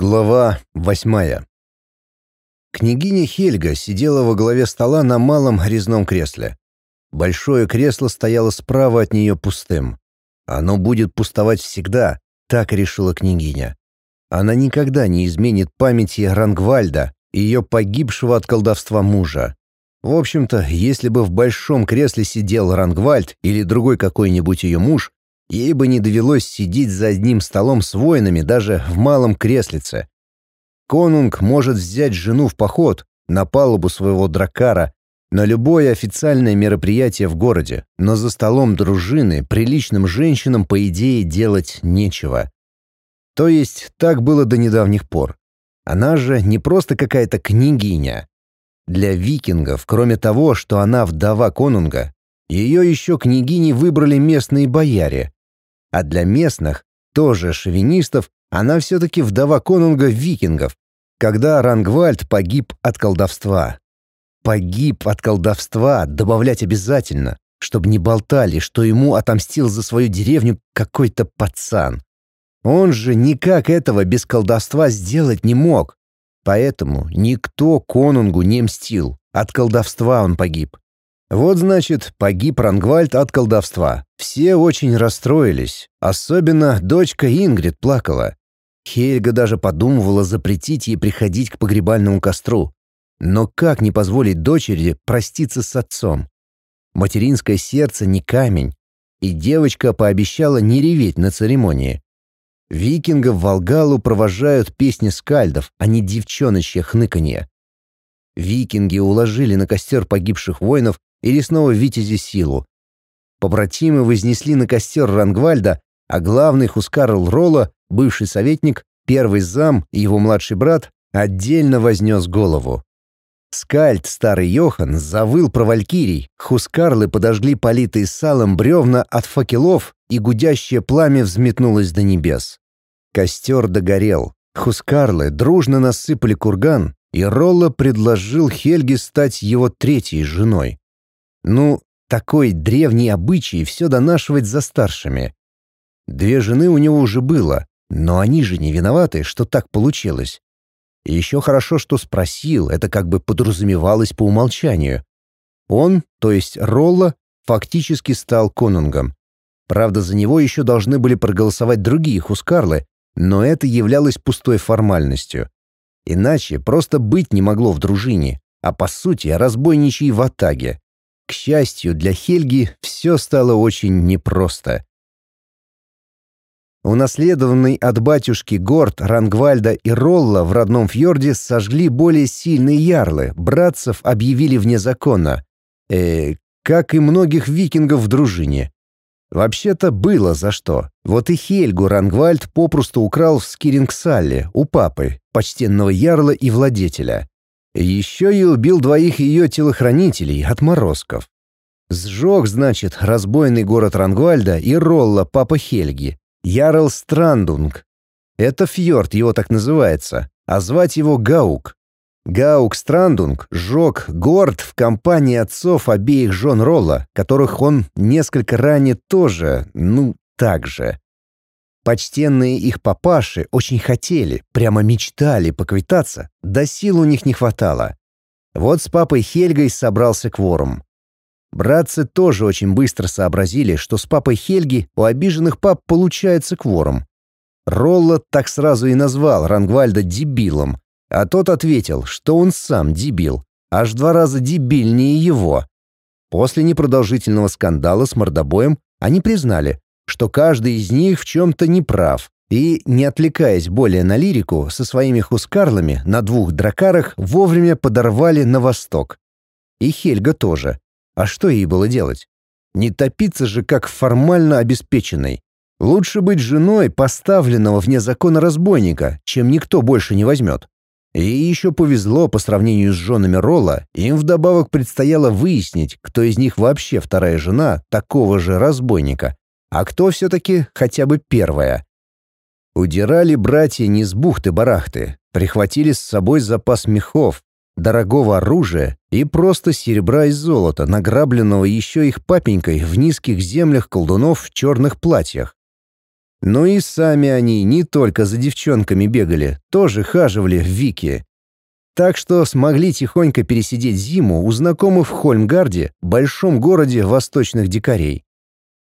Глава восьмая. Княгиня Хельга сидела во главе стола на малом резном кресле. Большое кресло стояло справа от нее пустым. Оно будет пустовать всегда, так решила княгиня. Она никогда не изменит памяти Рангвальда, ее погибшего от колдовства мужа. В общем-то, если бы в большом кресле сидел Рангвальд или другой какой-нибудь ее муж, Ей бы не довелось сидеть за одним столом с воинами даже в малом креслице. Конунг может взять жену в поход на палубу своего дракара на любое официальное мероприятие в городе, но за столом дружины приличным женщинам, по идее, делать нечего. То есть так было до недавних пор. Она же не просто какая-то княгиня. Для викингов, кроме того, что она вдова конунга, ее еще княгиней выбрали местные бояре, а для местных, тоже шовинистов, она все-таки вдова конунга викингов, когда Рангвальд погиб от колдовства. Погиб от колдовства добавлять обязательно, чтобы не болтали, что ему отомстил за свою деревню какой-то пацан. Он же никак этого без колдовства сделать не мог. Поэтому никто конунгу не мстил, от колдовства он погиб. Вот значит, погиб Рангвальд от колдовства. Все очень расстроились. Особенно дочка Ингрид плакала. Хельга даже подумывала запретить ей приходить к погребальному костру. Но как не позволить дочери проститься с отцом? Материнское сердце не камень, и девочка пообещала не реветь на церемонии. Викингов в Волгалу провожают песни скальдов, а не девчоночье хныканье. Викинги уложили на костер погибших воинов и лесного витязи силу. Побратимы вознесли на костер Рангвальда, а главный Хускарл Ролла, бывший советник, первый зам и его младший брат, отдельно вознес голову. Скальд, старый Йохан, завыл про валькирий, хускарлы подожгли политые салом бревна от факелов, и гудящее пламя взметнулось до небес. Костер догорел. Хускарлы дружно насыпали курган, и Ролла предложил Хельге стать его третьей женой. Ну, такой древний обычай все донашивать за старшими. Две жены у него уже было, но они же не виноваты, что так получилось. И еще хорошо, что спросил, это как бы подразумевалось по умолчанию. Он, то есть Ролла, фактически стал конунгом. Правда, за него еще должны были проголосовать другие хускарлы, но это являлось пустой формальностью. Иначе просто быть не могло в дружине, а по сути разбойничьей в атаге. К счастью для Хельги, все стало очень непросто. Унаследованный от батюшки Горд, Рангвальда и Ролла в родном фьорде сожгли более сильные ярлы, братцев объявили вне закона. Э, как и многих викингов в дружине. Вообще-то было за что. Вот и Хельгу Рангвальд попросту украл в Скирингсалле у папы, почтенного ярла и владетеля. Еще и убил двоих ее телохранителей, отморозков. Сжег, значит, разбойный город Рангвальда и Ролла, папа Хельги, Ярл Страндунг. Это фьорд, его так называется, а звать его Гаук. Гаук Страндунг сжег город в компании отцов обеих жен Ролла, которых он несколько ранее тоже, ну, так же. Почтенные их папаши очень хотели, прямо мечтали поквитаться, да сил у них не хватало. Вот с папой Хельгой собрался кворум. Братцы тоже очень быстро сообразили, что с папой Хельги у обиженных пап получается кворум. Ролла так сразу и назвал Рангвальда дебилом, а тот ответил, что он сам дебил, аж два раза дебильнее его. После непродолжительного скандала с мордобоем они признали, что каждый из них в чем-то неправ, и, не отвлекаясь более на лирику, со своими хускарлами на двух дракарах вовремя подорвали на восток. И Хельга тоже. А что ей было делать? Не топиться же как формально обеспеченной. Лучше быть женой поставленного вне закона разбойника, чем никто больше не возьмет. И еще повезло по сравнению с женами Ролла, им вдобавок предстояло выяснить, кто из них вообще вторая жена такого же разбойника, а кто все-таки хотя бы первая? Удирали братья не с бухты-барахты, прихватили с собой запас мехов, дорогого оружия и просто серебра и золота, награбленного еще их папенькой в низких землях колдунов в черных платьях. Но и сами они не только за девчонками бегали, тоже хаживали в Вики. Так что смогли тихонько пересидеть зиму у знакомых в Хольмгарде, большом городе восточных дикарей.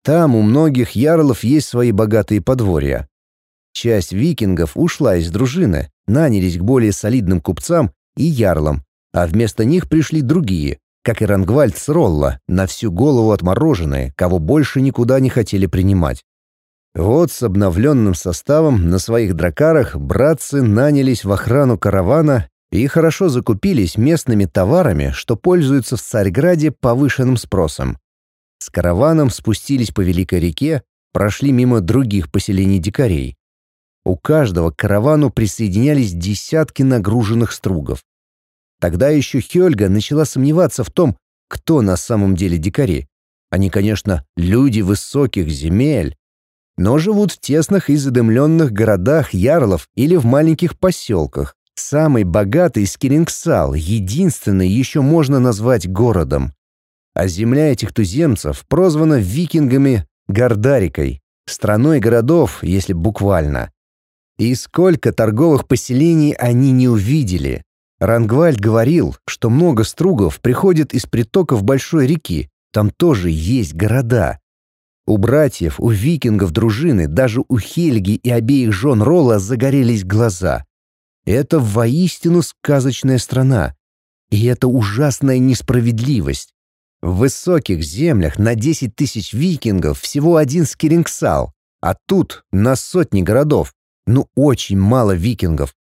Там у многих ярлов есть свои богатые подворья. Часть викингов ушла из дружины, нанялись к более солидным купцам и ярлам, а вместо них пришли другие, как и Рангвальд с Ролла, на всю голову отмороженные, кого больше никуда не хотели принимать. Вот с обновленным составом на своих дракарах братцы нанялись в охрану каравана и хорошо закупились местными товарами, что пользуются в Царьграде повышенным спросом. С караваном спустились по Великой реке, прошли мимо других поселений дикарей. У каждого к каравану присоединялись десятки нагруженных стругов. Тогда еще Хельга начала сомневаться в том, кто на самом деле дикари. Они, конечно, люди высоких земель, но живут в тесных и задымленных городах ярлов или в маленьких поселках, Самый богатый Скирингсал, единственный еще можно назвать городом. А земля этих туземцев прозвана викингами Гордарикой, страной городов, если буквально. И сколько торговых поселений они не увидели. Рангвальд говорил, что много стругов приходит из притоков большой реки, там тоже есть города. У братьев, у викингов дружины, даже у Хельги и обеих жен Ролла загорелись глаза. Это воистину сказочная страна. И это ужасная несправедливость. В высоких землях на 10 тысяч викингов всего один скирингсал, а тут на сотни городов. Ну, очень мало викингов.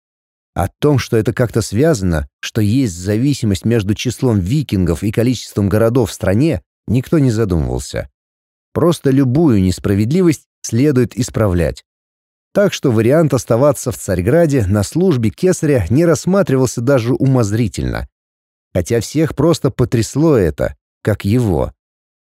О том, что это как-то связано, что есть зависимость между числом викингов и количеством городов в стране, никто не задумывался. Просто любую несправедливость следует исправлять. Так что вариант оставаться в Царьграде на службе кесаря не рассматривался даже умозрительно. Хотя всех просто потрясло это, как его.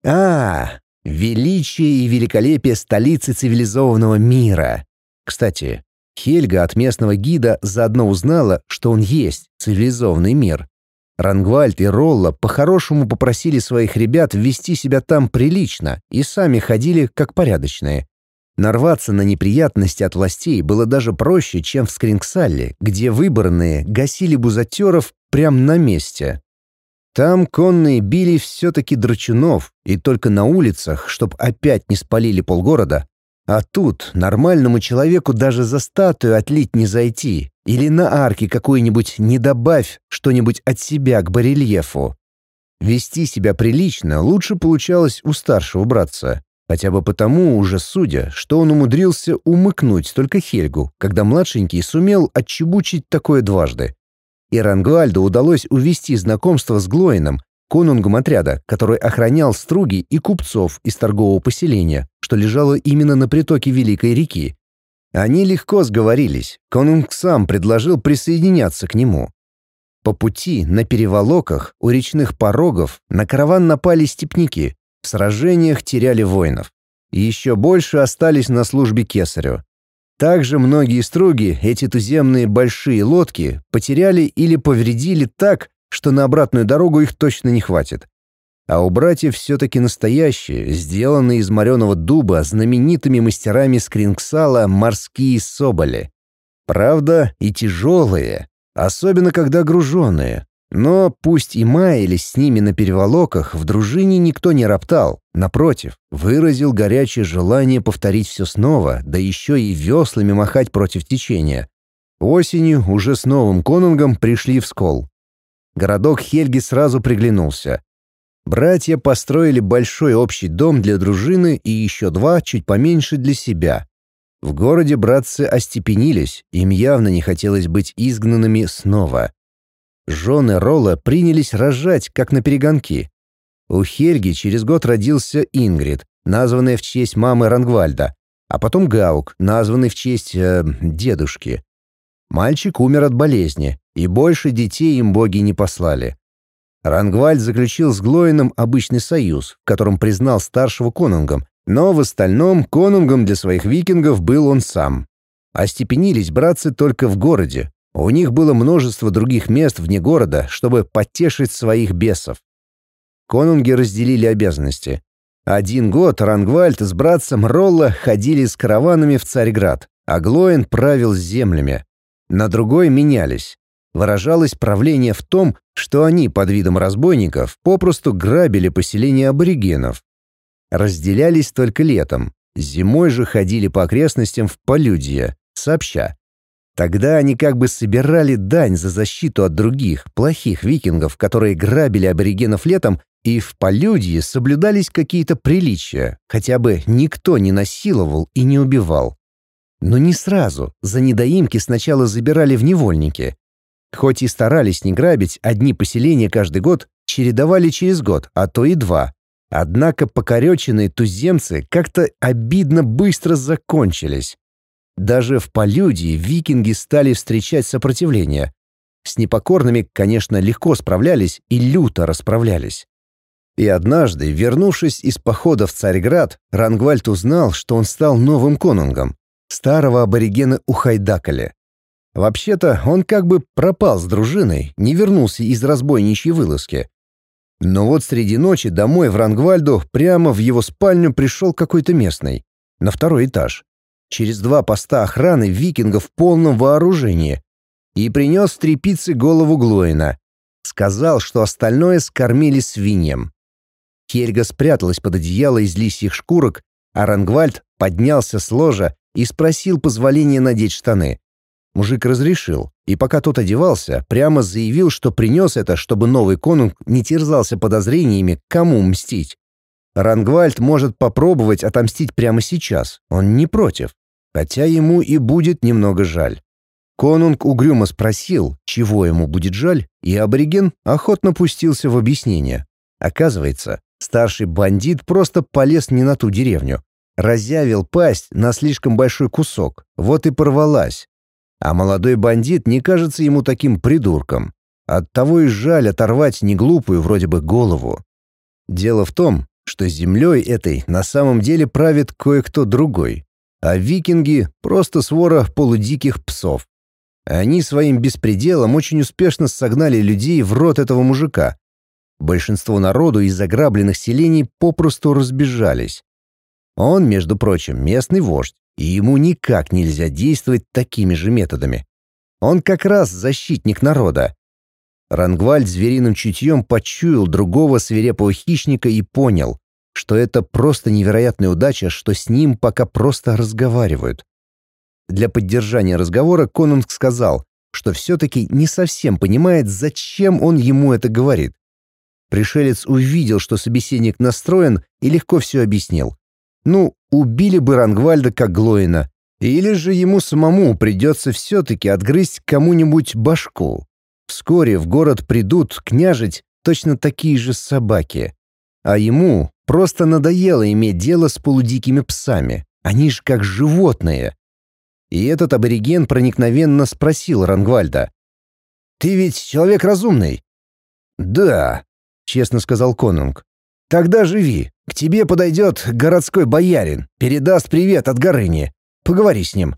А, величие и великолепие столицы цивилизованного мира. Кстати, Хельга от местного гида заодно узнала, что он есть цивилизованный мир. Рангвальд и Ролла по-хорошему попросили своих ребят вести себя там прилично и сами ходили как порядочные. Нарваться на неприятности от властей было даже проще, чем в Скрингсалле, где выборные гасили бузатеров прямо на месте. Там конные били все-таки драчунов, и только на улицах, чтоб опять не спалили полгорода. А тут нормальному человеку даже за статую отлить не зайти, или на арке какой-нибудь не добавь что-нибудь от себя к барельефу. Вести себя прилично лучше получалось у старшего братца, Хотя бы потому уже судя, что он умудрился умыкнуть только Хельгу, когда младшенький сумел отчебучить такое дважды. И Рангуальду удалось увести знакомство с Глоином, конунгом отряда, который охранял струги и купцов из торгового поселения, что лежало именно на притоке Великой реки. Они легко сговорились, конунг сам предложил присоединяться к нему. По пути на переволоках у речных порогов на караван напали степняки, в сражениях теряли воинов. И еще больше остались на службе кесарю. Также многие струги, эти туземные большие лодки, потеряли или повредили так, что на обратную дорогу их точно не хватит. А у братьев все-таки настоящие, сделанные из мореного дуба знаменитыми мастерами скрингсала морские соболи. Правда, и тяжелые, особенно когда груженные. Но пусть и маялись с ними на переволоках, в дружине никто не роптал. Напротив, выразил горячее желание повторить все снова, да еще и веслами махать против течения. Осенью уже с новым конунгом пришли в Скол. Городок Хельги сразу приглянулся. Братья построили большой общий дом для дружины и еще два, чуть поменьше, для себя. В городе братцы остепенились, им явно не хотелось быть изгнанными снова. Жены Ролла принялись рожать, как на перегонки. У Хельги через год родился Ингрид, названная в честь мамы Рангвальда, а потом Гаук, названный в честь э, дедушки. Мальчик умер от болезни, и больше детей им боги не послали. Рангвальд заключил с Глоином обычный союз, в котором признал старшего конунгом, но в остальном конунгом для своих викингов был он сам. Остепенились братцы только в городе, у них было множество других мест вне города, чтобы потешить своих бесов. Конунги разделили обязанности. Один год Рангвальд с братцем Ролла ходили с караванами в Царьград, а Глоин правил землями. На другой менялись. Выражалось правление в том, что они под видом разбойников попросту грабили поселения аборигенов. Разделялись только летом, зимой же ходили по окрестностям в полюдье, сообща. Тогда они как бы собирали дань за защиту от других, плохих викингов, которые грабили аборигенов летом, и в полюдье соблюдались какие-то приличия, хотя бы никто не насиловал и не убивал. Но не сразу, за недоимки сначала забирали в невольники. Хоть и старались не грабить, одни поселения каждый год чередовали через год, а то и два. Однако покореченные туземцы как-то обидно быстро закончились. Даже в полюдии викинги стали встречать сопротивление. С непокорными, конечно, легко справлялись и люто расправлялись. И однажды, вернувшись из похода в Царьград, Рангвальд узнал, что он стал новым конунгом. Старого аборигена ухайдакали. Вообще-то он как бы пропал с дружиной, не вернулся из разбойничьей вылазки. Но вот среди ночи домой в Рангвальду прямо в его спальню пришел какой-то местный, на второй этаж через два поста охраны викингов в полном вооружении и принес трепицы голову Глоина. Сказал, что остальное скормили свиньям. Хельга спряталась под одеяло из лисьих шкурок, а Рангвальд поднялся с ложа и спросил позволения надеть штаны. Мужик разрешил, и пока тот одевался, прямо заявил, что принес это, чтобы новый конунг не терзался подозрениями, кому мстить. Рангвальд может попробовать отомстить прямо сейчас, он не против, хотя ему и будет немного жаль. Конунг угрюмо спросил, чего ему будет жаль, и абориген охотно пустился в объяснение. Оказывается, старший бандит просто полез не на ту деревню, разъявил пасть на слишком большой кусок, вот и порвалась. А молодой бандит не кажется ему таким придурком. Оттого и жаль оторвать неглупую вроде бы голову. Дело в том, что землей этой на самом деле правит кое-кто другой, а викинги — просто свора полудиких псов. Они своим беспределом очень успешно согнали людей в рот этого мужика. Большинство народу из заграбленных селений попросту разбежались. Он, между прочим, местный вождь, и ему никак нельзя действовать такими же методами. Он как раз защитник народа, Рангвальд звериным чутьем почуял другого свирепого хищника и понял, что это просто невероятная удача, что с ним пока просто разговаривают. Для поддержания разговора Конунг сказал, что все-таки не совсем понимает, зачем он ему это говорит. Пришелец увидел, что собеседник настроен, и легко все объяснил. Ну, убили бы Рангвальда как Глоина, или же ему самому придется все-таки отгрызть кому-нибудь башку. Вскоре в город придут княжить точно такие же собаки. А ему просто надоело иметь дело с полудикими псами. Они же как животные. И этот абориген проникновенно спросил Рангвальда. «Ты ведь человек разумный?» «Да», — честно сказал конунг. «Тогда живи. К тебе подойдет городской боярин, передаст привет от Горыни. Поговори с ним».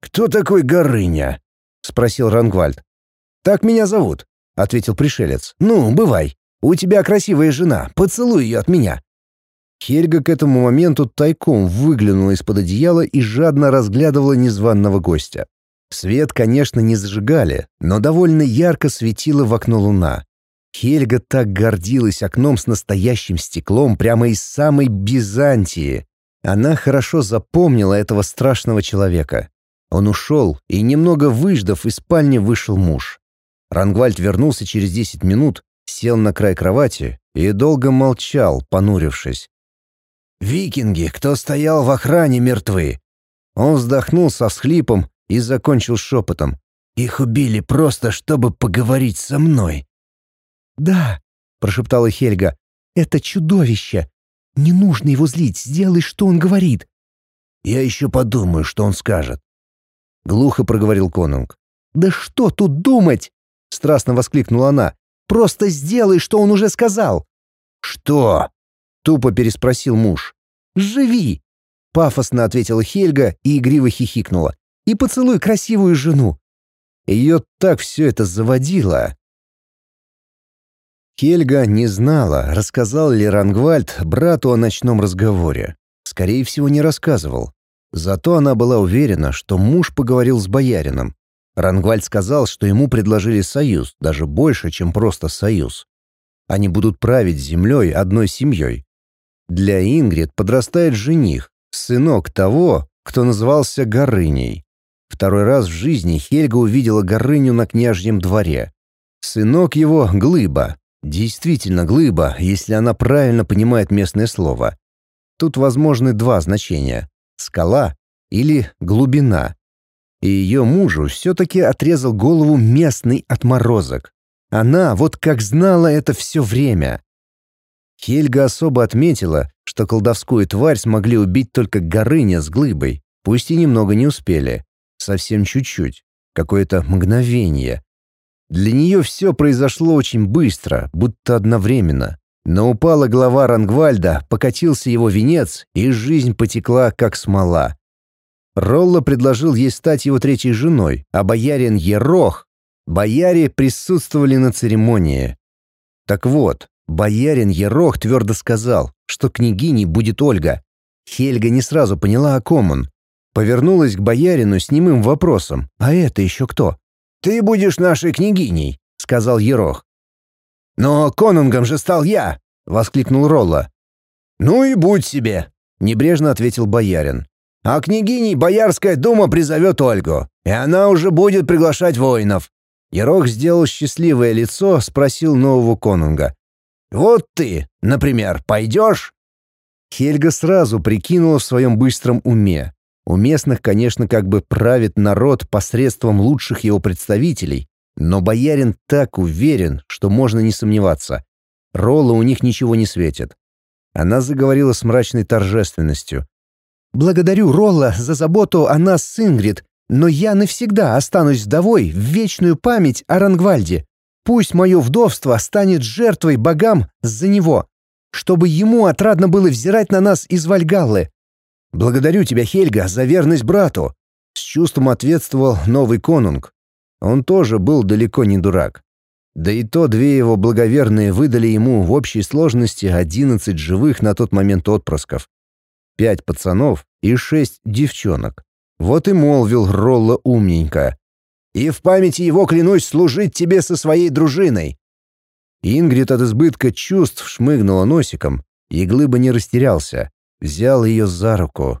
«Кто такой Горыня?» — спросил Рангвальд. «Так меня зовут», — ответил пришелец. «Ну, бывай. У тебя красивая жена. Поцелуй ее от меня». Хельга к этому моменту тайком выглянула из-под одеяла и жадно разглядывала незваного гостя. Свет, конечно, не зажигали, но довольно ярко светила в окно луна. Хельга так гордилась окном с настоящим стеклом прямо из самой Бизантии. Она хорошо запомнила этого страшного человека. Он ушел, и немного выждав, из спальни вышел муж. Рангвальд вернулся через десять минут, сел на край кровати и долго молчал, понурившись. «Викинги, кто стоял в охране, мертвы!» Он вздохнул со всхлипом и закончил шепотом. «Их убили просто, чтобы поговорить со мной». «Да», — прошептала Хельга, — «это чудовище. Не нужно его злить, сделай, что он говорит». «Я еще подумаю, что он скажет», — глухо проговорил Конунг. «Да что тут думать?» — страстно воскликнула она. «Просто сделай, что он уже сказал!» «Что?» — тупо переспросил муж. «Живи!» — пафосно ответила Хельга и игриво хихикнула. «И поцелуй красивую жену!» Ее так все это заводило. Хельга не знала, рассказал ли Рангвальд брату о ночном разговоре. Скорее всего, не рассказывал. Зато она была уверена, что муж поговорил с боярином. Рангвальд сказал, что ему предложили союз, даже больше, чем просто союз. Они будут править землей одной семьей. Для Ингрид подрастает жених, сынок того, кто назывался Горыней. Второй раз в жизни Хельга увидела Горыню на княжьем дворе. Сынок его — Глыба. Действительно Глыба, если она правильно понимает местное слово. Тут возможны два значения — скала или глубина. И ее мужу все-таки отрезал голову местный отморозок. Она вот как знала это все время. Хельга особо отметила, что колдовскую тварь смогли убить только Горыня с Глыбой, пусть и немного не успели. Совсем чуть-чуть, какое-то мгновение. Для нее все произошло очень быстро, будто одновременно. Но упала голова Рангвальда, покатился его венец, и жизнь потекла, как смола. Ролло предложил ей стать его третьей женой, а боярин Ерох... Бояре присутствовали на церемонии. Так вот, боярин Ерох твердо сказал, что княгиней будет Ольга. Хельга не сразу поняла, о ком он. Повернулась к боярину с немым вопросом. «А это еще кто?» «Ты будешь нашей княгиней», — сказал Ерох. «Но конунгом же стал я!» — воскликнул Ролла. «Ну и будь себе!» — небрежно ответил боярин. «А княгиней Боярская дума призовет Ольгу, и она уже будет приглашать воинов». Ерох сделал счастливое лицо, спросил нового конунга. «Вот ты, например, пойдешь?» Хельга сразу прикинула в своем быстром уме. У местных, конечно, как бы правит народ посредством лучших его представителей, но боярин так уверен, что можно не сомневаться. Ролла у них ничего не светит. Она заговорила с мрачной торжественностью. «Благодарю Ролла за заботу о нас с Ингрид, но я навсегда останусь вдовой в вечную память о Рангвальде. Пусть мое вдовство станет жертвой богам за него, чтобы ему отрадно было взирать на нас из Вальгаллы. Благодарю тебя, Хельга, за верность брату!» С чувством ответствовал новый конунг, он тоже был далеко не дурак. Да и то две его благоверные выдали ему в общей сложности 11 живых на тот момент отпрысков. Пять пацанов и шесть девчонок. Вот и молвил Ролла умненько. «И в памяти его клянусь служить тебе со своей дружиной!» Ингрид от избытка чувств шмыгнула носиком, и Глыба не растерялся. Взял ее за руку,